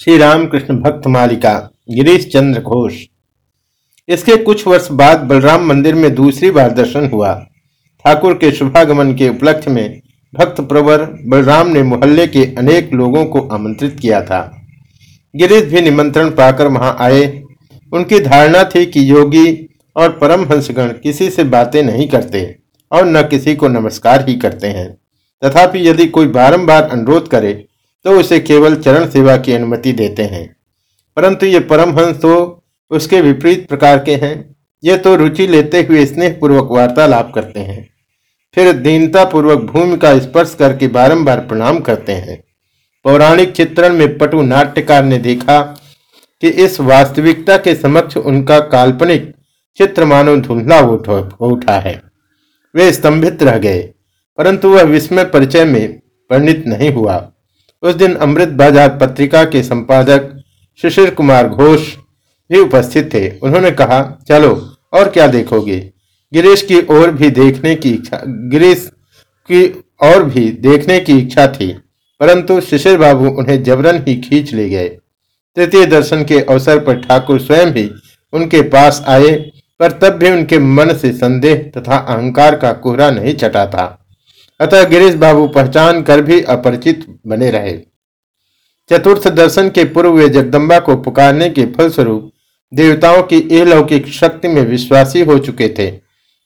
श्री रामकृष्ण भक्त मालिका गिरीश चंद्र घोष। इसके कुछ वर्ष बाद बलराम मंदिर में दूसरी बार दर्शन हुआ। ठाकुर के शुभागमन के उपलक्ष्य में भक्त प्रवर बलराम ने मोहल्ले के अनेक लोगों को आमंत्रित किया था। गिरीश भी निमंत्रण पाकर वहाँ आए। उनकी धारणा थी कि योगी और परमहंसगण किसी से बातें नहीं करते और न किसी को नमस्कार ही करते हैं। तथापि यदि कोई बारंबार अनुरोध करे तो उसे केवल चरण सेवा की अनुमति देते हैं। परंतु ये परमहंस तो उसके विपरीत प्रकार के हैं। ये तो रुचि लेते हुए स्नेह पूर्वक वार्तालाप करते हैं। फिर दीनता पूर्वक भूमि का स्पर्श करके बारंबार प्रणाम करते हैं। पौराणिक चित्रण में पटु नाट्यकार ने देखा कि इस वास्तविकता के समक्ष उनका काल्पनिक चित्र मानो धुंधला उठा है। वे स्तंभित रह गए, परंतु वह विस्मय परिचय में परिणित नहीं हुआ। उस दिन अमृत बाज़ार पत्रिका के संपादक शिशिर कुमार घोष भी उपस्थित थे। उन्होंने कहा, चलो, और क्या देखोगे? गिरीश की ओर भी देखने की इच्छा, गिरीश की और भी देखने की इच्छा थी, परंतु शिशिर बाबू उन्हें जबरन ही खींच ले गए। तृतीय दर्शन के अवसर पर ठाकुर स्वयं ही उनके पास आए, पर तब भी उनके मन से संदेह तथा अहंकार का कोहरा नहीं चटा था। अतः गिरीश बाबू पहचान कर भी अपरिचित बने रहे। चतुर्थ दर्शन के पूर्व वे जगदम्बा को पुकारने के फलस्वरूप देवताओं की अलौकिक शक्ति में विश्वासी हो चुके थे,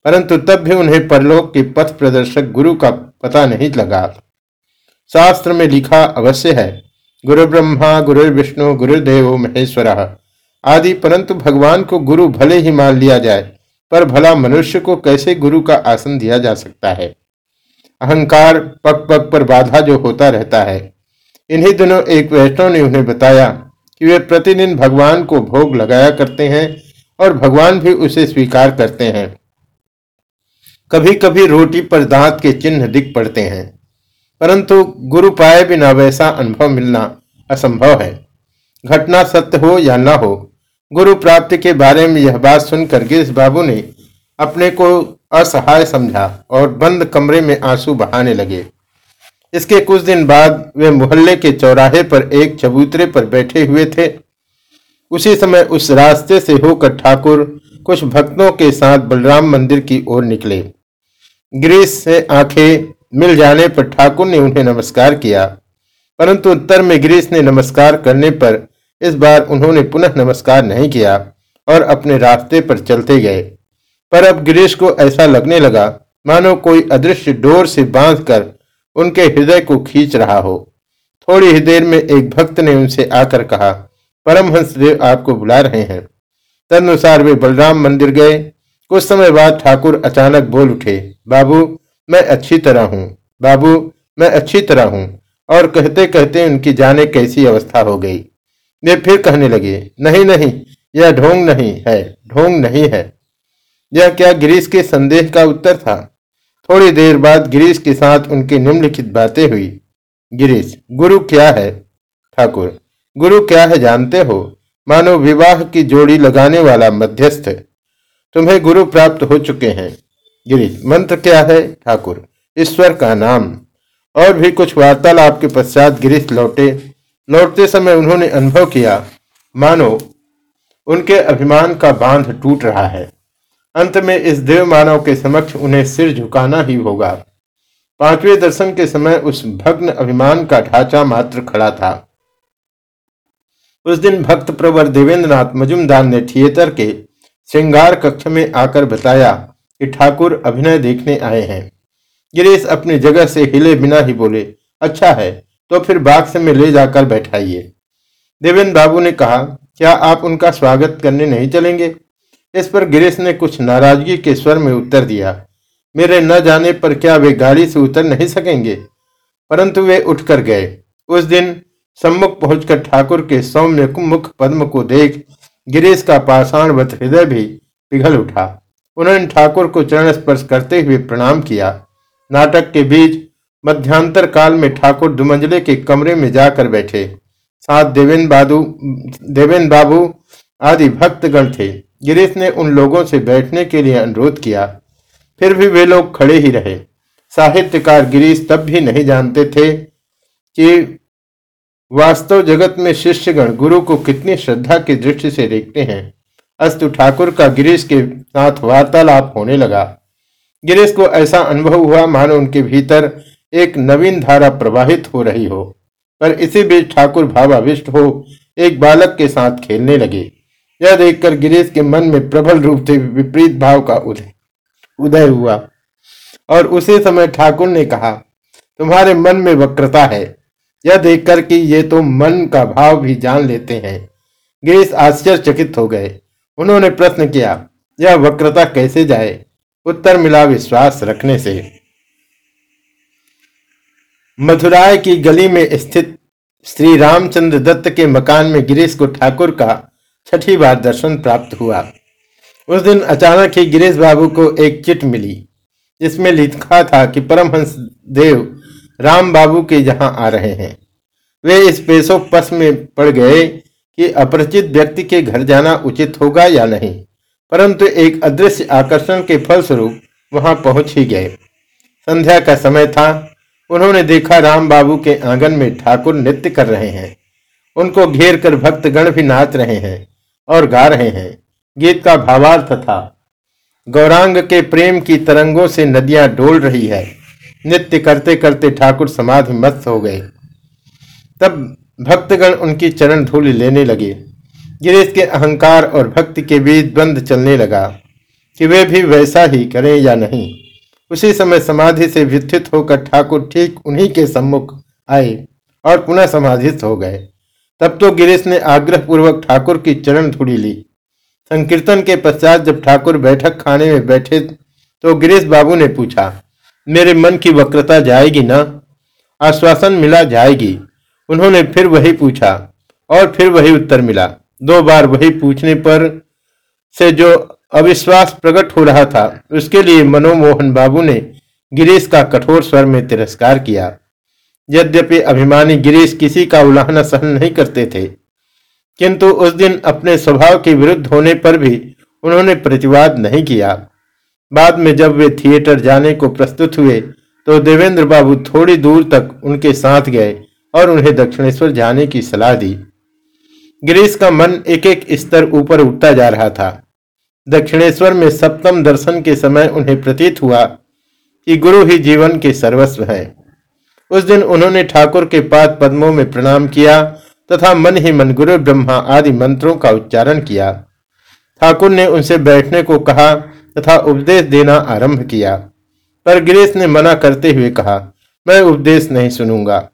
परंतु तब भी उन्हें परलोक के पथ प्रदर्शक गुरु का पता नहीं लगा। शास्त्र में लिखा अवश्य है गुरु ब्रह्मा गुरु विष्णु गुरुदेव महेश्वर आदि, परंतु भगवान को गुरु भले ही मान लिया जाए, पर भला मनुष्य को कैसे गुरु का आसन दिया जा सकता है? अहंकार पग पग पर बाधा जो होता रहता है। इन्हीं दिनों एक वैष्णव ने उन्हें बताया कि वे प्रतिदिन भगवान को भोग लगाया करते हैं और भगवान भी उसे स्वीकार करते हैं। कभी कभी रोटी पर दांत के चिन्ह दिख पड़ते हैं, परंतु गुरु पाए बिना वैसा अनुभव मिलना असंभव है। घटना सत्य हो या न हो, गुरु प्राप्ति के बारे में यह बात सुनकर गिरीश बाबू ने अपने को असहाय समझा और बंद कमरे में आँसू बहाने लगे। इसके कुछ दिन बाद वे मोहल्ले के चौराहे पर एक चबूतरे पर बैठे हुए थे। उसी समय उस रास्ते से होकर ठाकुर कुछ भक्तों के साथ बलराम मंदिर की ओर निकले। ग्रीस से आँखें मिल जाने पर ठाकुर ने उन्हें नमस्कार किया। परंतु उत्तर में गिरीश ने नमस्कार करने पर इस बार उन्होंने पुनः नमस्कार नहीं किया और अपने रास्ते पर चलते गए। पर अब गिरीश को ऐसा लगने लगा, मानो कोई अदृश्य डोर से बांधकर उनके हृदय को खींच रहा हो। थोड़ी ही देर में एक भक्त ने उनसे आकर कहा, परमहंस देव आपको बुला रहे हैं। तदनुसार वे बलराम मंदिर गए। कुछ समय बाद ठाकुर अचानक बोल उठे, बाबू, मैं अच्छी तरह हूँ। बाबू, मैं अच्छी तरह हूँ। और कहते कहते उनकी जाने कैसी अवस्था हो गई। वे फिर कहने लगे, नहीं नहीं, यह ढोंग नहीं है, ढोंग नहीं है। यह क्या गिरीश के संदेह का उत्तर था? थोड़ी देर बाद गिरीश के साथ उनकी निम्नलिखित बातें हुई। गिरीश, गुरु क्या है? ठाकुर, गुरु क्या है जानते हो? मानो विवाह की जोड़ी लगाने वाला मध्यस्थ। तुम्हें गुरु प्राप्त हो चुके हैं। गिरीश, मंत्र क्या है? ठाकुर, ईश्वर का नाम। और भी कुछ वार्तालाप के पश्चात गिरीश लौटे। लौटते समय उन्होंने अनुभव किया, मानो उनके अभिमान का बाँध टूट रहा है। अंत में इस देव मानव के समक्ष उन्हें सिर झुकाना ही होगा। पाँचवें दर्शन के समय उस भग्न अभिमान का ढांचा मात्र खड़ा था। उस दिन भक्त प्रवर देवेंद्रनाथ मजुमदार ने थिएटर के श्रृंगार कक्ष में आकर बताया कि ठाकुर अभिनय देखने आए हैं। गिरीश अपनी जगह से हिले बिना ही बोले अच्छा है तो फिर बाग से में ले जाकर बैठाइए। देवेंद्र बाबू ने कहा, क्या आप उनका स्वागत करने नहीं चलेंगे? इस पर गिरीश ने कुछ नाराज़गी के स्वर में उत्तर दिया, मेरे न जाने पर क्या वे गाड़ी से उतर नहीं सकेंगे? परंतु वे उठकर गए। उस दिन सम्मुख पहुंचकर ठाकुर के सौम्य मुख पद्म को देख गिरीश का पाषाणवत हृदय भी पिघल उठा। उन्होंने ठाकुर को चरण स्पर्श करते हुए प्रणाम किया। नाटक के बीच मध्यांतर काल में ठाकुर दुमंजले के कमरे में जाकर बैठे। साथ देवेंद्र बाबू देवेंद्र बाबू आदि भक्तगण थे। गिरीश ने उन लोगों से बैठने के लिए अनुरोध किया। फिर भी वे लोग खड़े ही रहे। साहित्यकार गिरीश तब भी नहीं जानते थे कि वास्तव जगत में शिष्यगण गुरु को कितनी श्रद्धा की दृष्टि से देखते हैं। अस्तु ठाकुर का गिरीश के साथ वार्तालाप होने लगा। गिरीश को ऐसा अनुभव हुआ, मानो उनके भीतर एक नवीन धारा प्रवाहित हो रही हो। पर इसी बीच ठाकुर भावाविष्ट हो एक बालक के साथ खेलने लगे। यह देखकर गिरीश के मन में प्रबल रूप से विपरीत भाव का उदय उदय हुआ। और उसी समय ठाकुर ने कहा, तुम्हारे मन में वक्रता है। यह देखकर कि ये तो मन का भाव भी जान लेते हैं गिरीश आश्चर्यचकित हो गए। उन्होंने प्रश्न किया, यह वक्रता कैसे जाए उत्तर मिला विश्वास रखने से। मथुराय की गली में स्थित श्री रामचंद्र दत्त के मकान में गिरीश को ठाकुर का छठी बार दर्शन प्राप्त हुआ। उस दिन अचानक ही गिरीश बाबू को एक चिट मिली, जिसमें लिखा था कि परमहंस देव राम बाबू के यहाँ आ रहे हैं। वे इस पेशो पस में पड़ गए कि अपरिचित व्यक्ति के घर जाना उचित होगा या नहीं, परंतु एक अदृश्य आकर्षण के फलस्वरूप वहाँ पहुँच ही गए। संध्या का समय था। उन्होंने देखा राम बाबू के आँगन में ठाकुर नृत्य कर रहे हैं। उनको घेर कर भक्तगण भी नाच रहे हैं। और गा रहे हैं। गीत का भावार्थ था। गौरांग के प्रेम की तरंगों से नदियाँ डोल रही है। नृत्य करते करते ठाकुर समाधि मस्त हो गए। तब भक्तगण उनकी चरण धूल लेने लगे। गिरीश के अहंकार और भक्ति के बीच द्वंद चलने लगा कि वे भी वैसा ही करें या नहीं। उसी समय समाधि से व्युत्थित होकर ठाकुर ठीक उन्हीं के सम्मुख आए और पुनः समाधिस्थ हो गए। तब तो गिरीश ने आग्रह पूर्वक ठाकुर की चरण धुड़ी ली। संकीर्तन के पश्चात जब ठाकुर बैठक खाने में बैठे तो गिरीश बाबू ने पूछा, मेरे मन की वक्रता जाएगी ना? आश्वासन मिला जाएगी। उन्होंने फिर वही पूछा और फिर वही उत्तर मिला। दो बार वही पूछने पर से जो अविश्वास प्रकट हो रहा था, उसके लिए मनोमोहन बाबू ने गिरीश का कठोर स्वर में तिरस्कार किया। यद्यपि अभिमानी गिरीश किसी का उल्लाहना सहन नहीं करते थे, किंतु उस दिन अपने स्वभाव के विरुद्ध होने पर भी उन्होंने प्रतिवाद नहीं किया। बाद में जब वे थिएटर जाने को प्रस्तुत हुए तो देवेंद्र बाबू थोड़ी दूर तक उनके साथ गए और उन्हें दक्षिणेश्वर जाने की सलाह दी। गिरीश का मन एक एक स्तर ऊपर उठता जा रहा था। दक्षिणेश्वर में सप्तम दर्शन के समय उन्हें प्रतीत हुआ कि गुरु ही जीवन के सर्वस्व है। उस दिन उन्होंने ठाकुर के पाद पद्मों में प्रणाम किया तथा मन ही मन गुरु ब्रह्मा आदि मंत्रों का उच्चारण किया। ठाकुर ने उनसे बैठने को कहा तथा उपदेश देना आरंभ किया। पर गिरीश ने मना करते हुए कहा, मैं उपदेश नहीं सुनूँगा।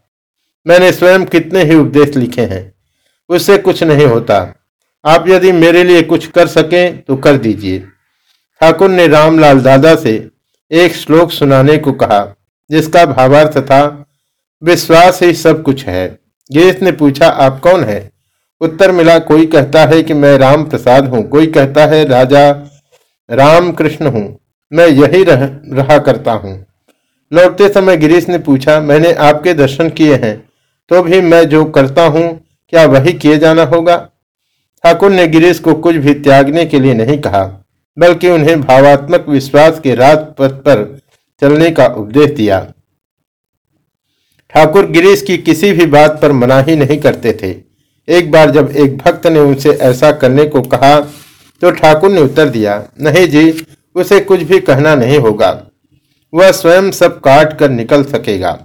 मैंने स्वयं कितने ही उपदेश लिखे हैं। उससे कुछ नहीं होता। आप यदि मेरे लिए कुछ कर सकें तो कर दीजिए। ठाकुर ने रामलाल दादा से एक श्लोक सुनाने को कहा जिसका भावार्थ था विश्वास ही सब कुछ है। गिरीश ने पूछा आप कौन है? उत्तर मिला कोई कहता है कि मैं राम प्रसाद हूँ। कोई कहता है राजा राम कृष्ण हूँ। मैं यही रह, रहा करता हूँ। लौटते समय गिरीश ने पूछा मैंने आपके दर्शन किए हैं तो भी मैं जो करता हूँ क्या वही किए जाना होगा? ठाकुर ने गिरीश को कुछ भी त्यागने के लिए नहीं कहा बल्कि उन्हें भावात्मक विश्वास के रात पथ पर चलने का उपदेश दिया। ठाकुर गिरीश की किसी भी बात पर मनाही नहीं करते थे। एक बार जब एक भक्त ने उनसे ऐसा करने को कहा तो ठाकुर ने उत्तर दिया, नहीं जी, उसे कुछ भी कहना नहीं होगा। वह स्वयं सब काट कर निकल सकेगा।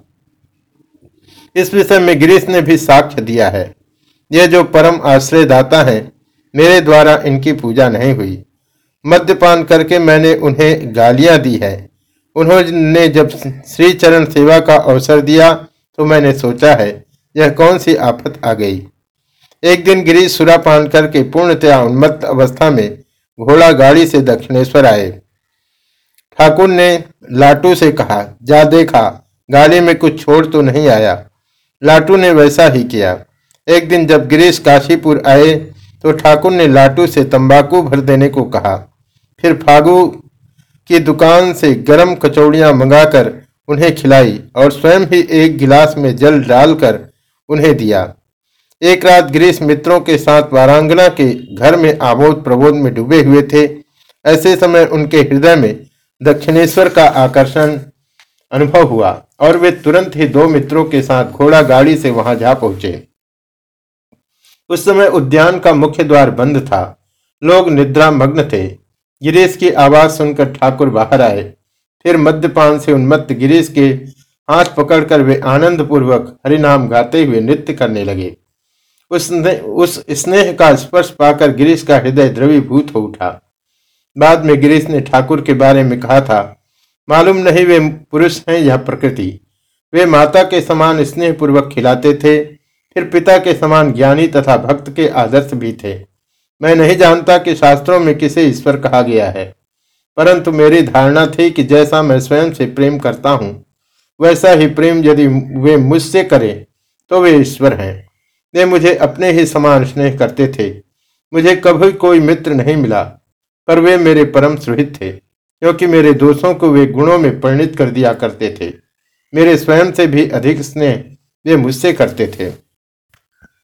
इस विषय में गिरीश ने भी साक्ष्य दिया है। ये जो परम आश्रय दाता है, मेरे द्वारा इनकी पूजा नहीं हुई। मद्यपान करके मैंने उन्हें गालियाँ दी है। उन्होंने जब श्री चरण सेवा का अवसर दिया तो मैंने सोचा है, यह कौन सी आफत आ गई? एक दिन गिरीश सुरापान करके पूर्णतया उन्मत्त अवस्था में घोड़ा गाड़ी से दक्षिणेश्वर आए। ठाकुर ने लाटू से कहा, जा देखा, गाड़ी में कुछ छोड़ तो नहीं आया। लाटू ने वैसा ही किया। एक दिन जब गिरीश काशीपुर आए तो ठाकुर ने लाटू से तंबाकू भर देने को कहा। फिर फागू की दुकान से गरम कचौड़ियाँ मंगाकर उन्हें खिलाई और स्वयं ही एक गिलास में जल डालकर उन्हें दिया। एक रात गिरीश मित्रों के साथ वारांगना के घर में आमोद प्रबोध में डूबे हुए थे। ऐसे समय उनके हृदय में दक्षिणेश्वर का आकर्षण अनुभव हुआ और वे तुरंत ही दो मित्रों के साथ घोड़ा गाड़ी से वहाँ जा पहुँचे। उस समय उद्यान का मुख्य द्वार बंद था। लोग निद्रा मग्न थे। गिरीश की आवाज़ सुनकर ठाकुर बाहर आए। फिर मद्यपान से उन्मत्त गिरीश के हाथ पकड़कर वे आनंद पूर्वक हरिनाम गाते हुए नृत्य करने लगे। उस उस स्नेह का स्पर्श पाकर गिरीश का हृदय द्रवीभूत हो उठा। बाद में गिरीश ने ठाकुर के बारे में कहा था, मालूम नहीं वे पुरुष हैं या प्रकृति। वे माता के समान स्नेह पूर्वक खिलाते थे, फिर पिता के समान ज्ञानी तथा भक्त के आदर्श भी थे। मैं नहीं जानता कि शास्त्रों में किसे ईश्वर कहा गया है। परंतु मेरी धारणा थी कि जैसा मैं स्वयं से प्रेम करता हूँ, वैसा ही प्रेम यदि वे मुझसे करें तो वे ईश्वर हैं। वे मुझे अपने ही समान स्नेह करते थे। मुझे कभी कोई मित्र नहीं मिला, पर वे मेरे परम सुहित थे, क्योंकि मेरे दोषों को वे गुणों में परिणित कर दिया करते थे। मेरे स्वयं से भी अधिक स्नेह वे मुझसे करते थे।